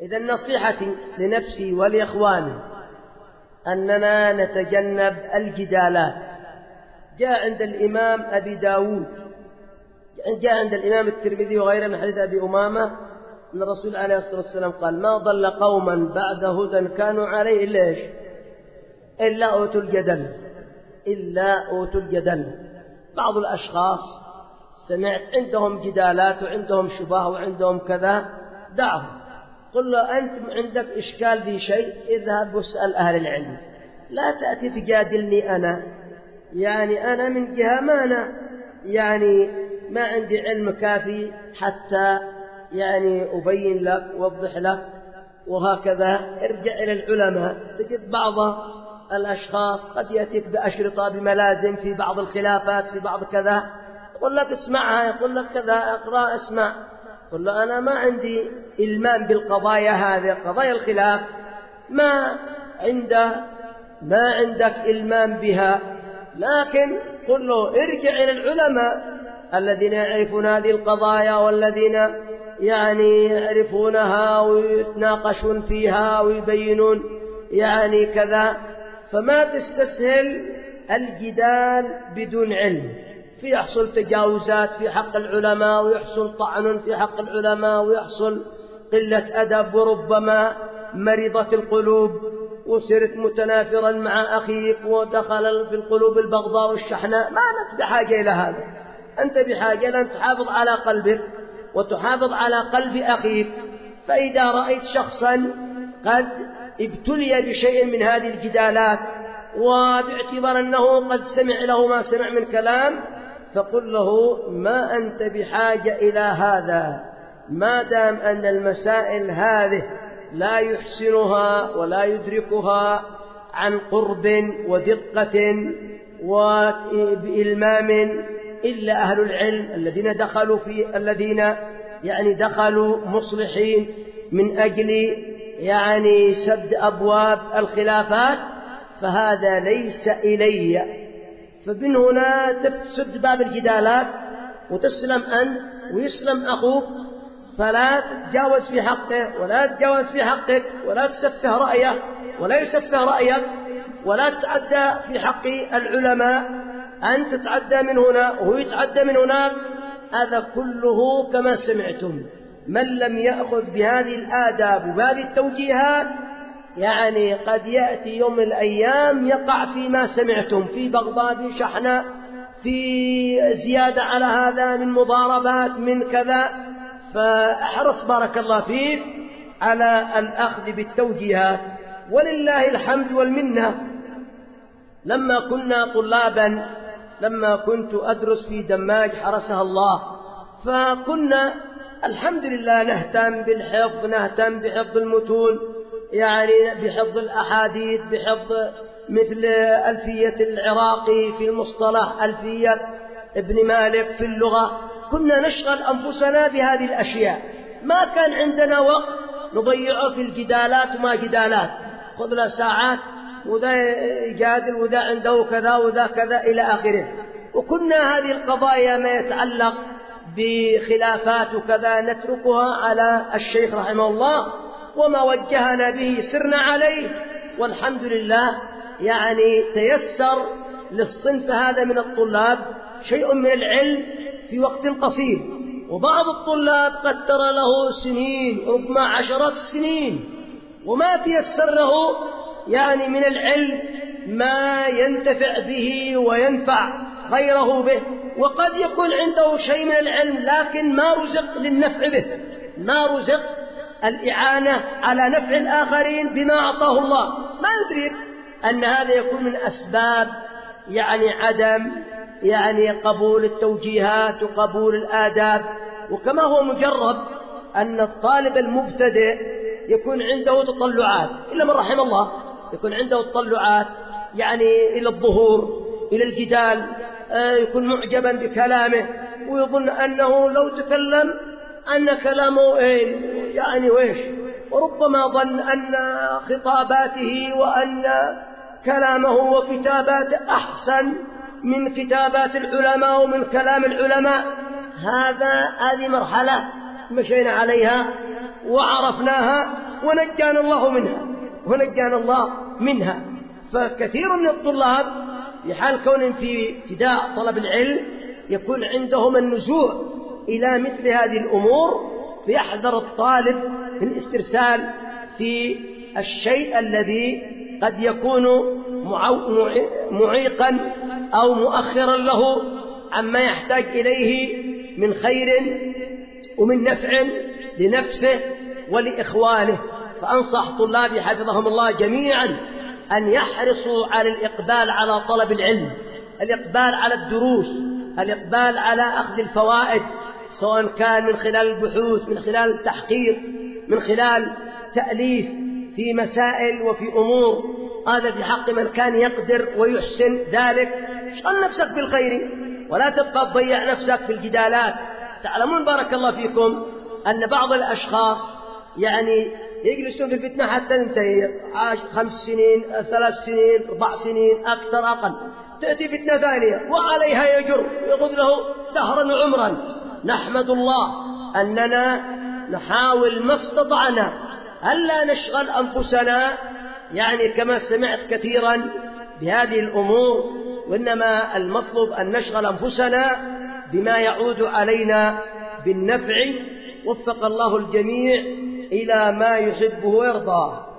إذا نصيحتي لنفسي ولإخواني أننا نتجنب الجدالات. جاء عند الإمام أبي داود جاء عند الإمام الترمذي وغيره من حديث أبي أمامة أن الرسول عليه الصلاة والسلام قال ما ضل قوما بعد هدى كانوا عليه إلا إيش إلا أوتوا الجدل إلا أوتوا الجدل. بعض الأشخاص سمعت عندهم جدالات وعندهم شبهة وعندهم كذا دعهم. قل له أنت عندك إشكال في شيء اذهب واسأل أهل العلم. لا تأتي تجادلني أنا. يعني أنا من جهة ما أنا. يعني ما عندي علم كافي حتى يعني أبين لك وأوضح لك وهكذا. ارجع إلى العلماء. تجد بعض الأشخاص قد يأتيك بأشرطة بملازم في بعض الخلافات في بعض كذا. يقول لك اسمعها يقول لك كذا اقرأ اسمع. قل له أنا ما عندي إلمام بالقضايا هذه قضايا الخلاف. ما عنده ما عندك إلمام بها. لكن قل له ارجع إلى العلماء الذين يعرفون هذه القضايا والذين يعني يعرفونها ويتناقشون فيها ويبينون يعني كذا. فما تستسهل الجدال بدون علم. في يحصل تجاوزات في حق العلماء ويحصل طعن في حق العلماء ويحصل قلة أدب وربما مرضت القلوب وصرت متنافرا مع أخيك ودخل في القلوب البغضاء والشحناء. ما أنت بحاجة إلى هذا. أنت بحاجة أن تحافظ على قلبك وتحافظ على قلب أخيك. فإذا رأيت شخصا قد ابتلي بشيء من هذه الجدالات وباعتبار أنه قد سمع له ما سمع من كلام فقل له ما أنت بحاجة إلى هذا؟ ما دام أن المسائل هذه لا يحسنها ولا يدركها عن قرب ودقة وبإلمام إلا أهل العلم الذين دخلوا في الذين يعني دخلوا مصلحين من أجل يعني سد أبواب الخلافات فهذا ليس إلي. فمن هنا تسد باب الجدالات وتسلم أنت ويسلم أخوك فلا تتجاوز في حقه ولا تتجاوز في حقك ولا تسفه رأيه ولا يسفه رأيك ولا تتعدى في حق العلماء. أن تتعدى من هنا وهو يتعدى من هناك. هذا كله كما سمعتم. من لم يأخذ بهذه الآداب وبهذه التوجيهات يعني قد يأتي يوم من الأيام يقع فيما سمعتم في بغداد شحنة في زيادة على هذا من مضاربات من كذا. فأحرص بارك الله فيك على الأخذ بالتوجيهات. ولله الحمد والمنة. لما كنا طلابا لما كنت أدرس في دماج حرسها الله. فكنا الحمد لله نهتم بالحفظ نهتم بحفظ المتون. يعني بحفظ الأحاديث بحفظ مثل ألفية العراقي في المصطلح ألفية ابن مالك في اللغة. كنا نشغل أنفسنا بهذه الأشياء. ما كان عندنا وقت نضيعه في الجدالات وما جدالات. خذ له ساعات وذا يجادل وذا عنده كذا وذا كذا إلى آخره. وكنا هذه القضايا ما يتعلق بخلافات وكذا نتركها على الشيخ رحمه الله. وما وجهنا به سرنا عليه. والحمد لله يعني تيسر للصنف هذا من الطلاب شيء من العلم في وقت قصير. وبعض الطلاب قد ترى له سنين ربما عشرات السنين. وما تيسر له يعني من العلم ما ينتفع به وينفع غيره به. وقد يكون عنده شيء من العلم لكن ما رزق للنفع به. ما رزق الإعانة على نفع الآخرين بما أعطاه الله. ما يدرك أن هذا يكون من أسباب يعني عدم يعني قبول التوجيهات وقبول الآداب. وكما هو مجرب أن الطالب المبتدئ يكون عنده تطلعات. إلا من رحم الله يكون عنده تطلعات يعني إلى الظهور إلى الجدال آه، يكون معجبا بكلامه. ويظن أنه لو تكلم أن كلامه إيه يعني وإيش وربما ظن أن خطاباته وأن كلامه وكتاباته أحسن من كتابات العلماء ومن كلام العلماء. هذا هذه مرحلة مشينا عليها وعرفناها ونجانا الله منها ونجانا الله منها. فكثير من الطلاب في حال كونهم في ابتداء طلب العلم يكون عندهم النزوع إلى مثل هذه الأمور فيحذر الطالب من الاسترسال في الشيء الذي قد يكون معيقا أو مؤخرا له عما يحتاج إليه من خير ومن نفع لنفسه ولإخوانه. فأنصح طلابي حفظهم الله جميعا أن يحرصوا على الإقبال على طلب العلم الإقبال على الدروس الإقبال على أخذ الفوائد سواء كان من خلال البحوث من خلال التحقيق من خلال تأليف في مسائل وفي أمور هذا في حق من كان يقدر ويحسن ذلك. اشغل نفسك بالخير ولا تبقى تضيع نفسك في الجدالات. تعلمون بارك الله فيكم أن بعض الأشخاص يعني يجلسون في الفتنة حتى تنتهي عاش خمس سنين ثلاث سنين أربع سنين أكثر أقل. تأتي فتنة ثانية وعليها يجر يأخذ له دهرا وعمرا. نحمد الله أننا نحاول ما استطعنا ألا نشغل أنفسنا يعني كما سمعت كثيرا بهذه الأمور وإنما المطلوب أن نشغل أنفسنا بما يعود علينا بالنفع. وفق الله الجميع إلى ما يحبه ويرضاه.